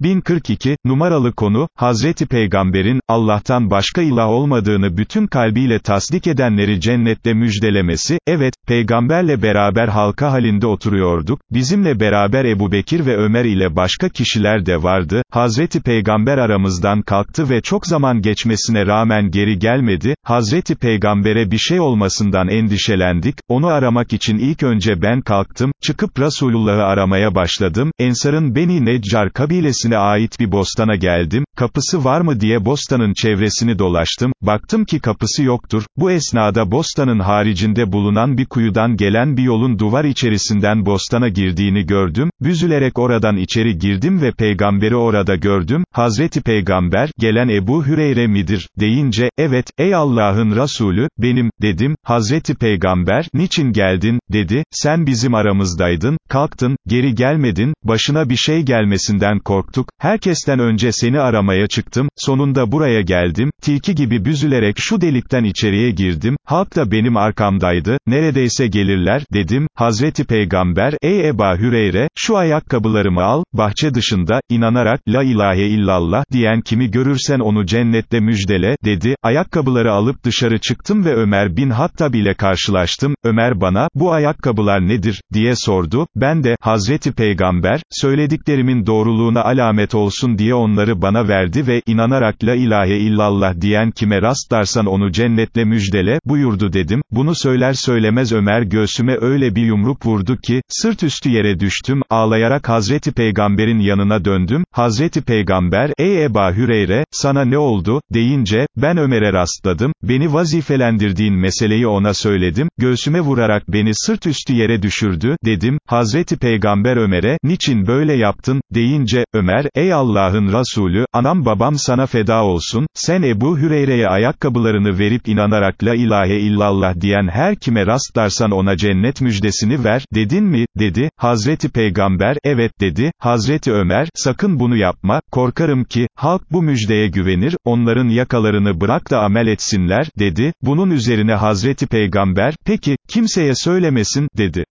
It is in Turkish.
1042, numaralı konu, Hazreti Peygamber'in, Allah'tan başka ilah olmadığını bütün kalbiyle tasdik edenleri cennette müjdelemesi, evet, peygamberle beraber halka halinde oturuyorduk, bizimle beraber Ebu Bekir ve Ömer ile başka kişiler de vardı, Hazreti Peygamber aramızdan kalktı ve çok zaman geçmesine rağmen geri gelmedi, Hazreti Peygamber'e bir şey olmasından endişelendik, onu aramak için ilk önce ben kalktım, çıkıp Resulullah'ı aramaya başladım, Ensar'ın Beni Neccar kabilesine kendisine ait bir bostana geldim, kapısı var mı diye bostanın çevresini dolaştım, baktım ki kapısı yoktur, bu esnada bostanın haricinde bulunan bir kuyudan gelen bir yolun duvar içerisinden bostana girdiğini gördüm, büzülerek oradan içeri girdim ve peygamberi orada gördüm, Hazreti Peygamber, gelen Ebu Hüreyre midir, deyince, evet, ey Allah'ın Resulü, benim, dedim, Hazreti Peygamber, niçin geldin, dedi, sen bizim aramızdaydın, kalktın, geri gelmedin, başına bir şey gelmesinden korktum, korktuk, herkesten önce seni aramaya çıktım, sonunda buraya geldim, tilki gibi büzülerek şu delikten içeriye girdim, halk da benim arkamdaydı, neredeyse gelirler, dedim, Hazreti Peygamber, ey Eba Hüreyre, şu ayakkabılarımı al, bahçe dışında, inanarak, la ilahe illallah, diyen kimi görürsen onu cennette müjdele, dedi, ayakkabıları alıp dışarı çıktım ve Ömer bin Hattab ile karşılaştım, Ömer bana, bu ayakkabılar nedir, diye sordu, ben de, Hazreti Peygamber, söylediklerimin doğruluğuna alamet, alamet olsun diye onları bana verdi ve, inanarak la ilahe illallah diyen kime rastlarsan onu cennetle müjdele, buyurdu dedim, bunu söyler söylemez Ömer göğsüme öyle bir yumruk vurdu ki, sırt üstü yere düştüm, ağlayarak Hazreti Peygamber'in yanına döndüm, Hazreti Peygamber, ey Eba Hüreyre, sana ne oldu, deyince, ben Ömer'e rastladım, beni vazifelendirdiğin meseleyi ona söyledim, göğsüme vurarak beni sırt üstü yere düşürdü, dedim, Hazreti Peygamber Ömer'e, niçin böyle yaptın, deyince, Ömer, Ömer, ey Allah'ın Resulü, anam babam sana feda olsun, sen Ebu Hüreyre'ye ayakkabılarını verip inanarak la ilahe illallah diyen her kime rastlarsan ona cennet müjdesini ver, dedin mi, dedi, Hazreti Peygamber, evet dedi, Hazreti Ömer, sakın bunu yapma, korkarım ki, halk bu müjdeye güvenir, onların yakalarını bırak da amel etsinler, dedi, bunun üzerine Hazreti Peygamber, peki, kimseye söylemesin, dedi.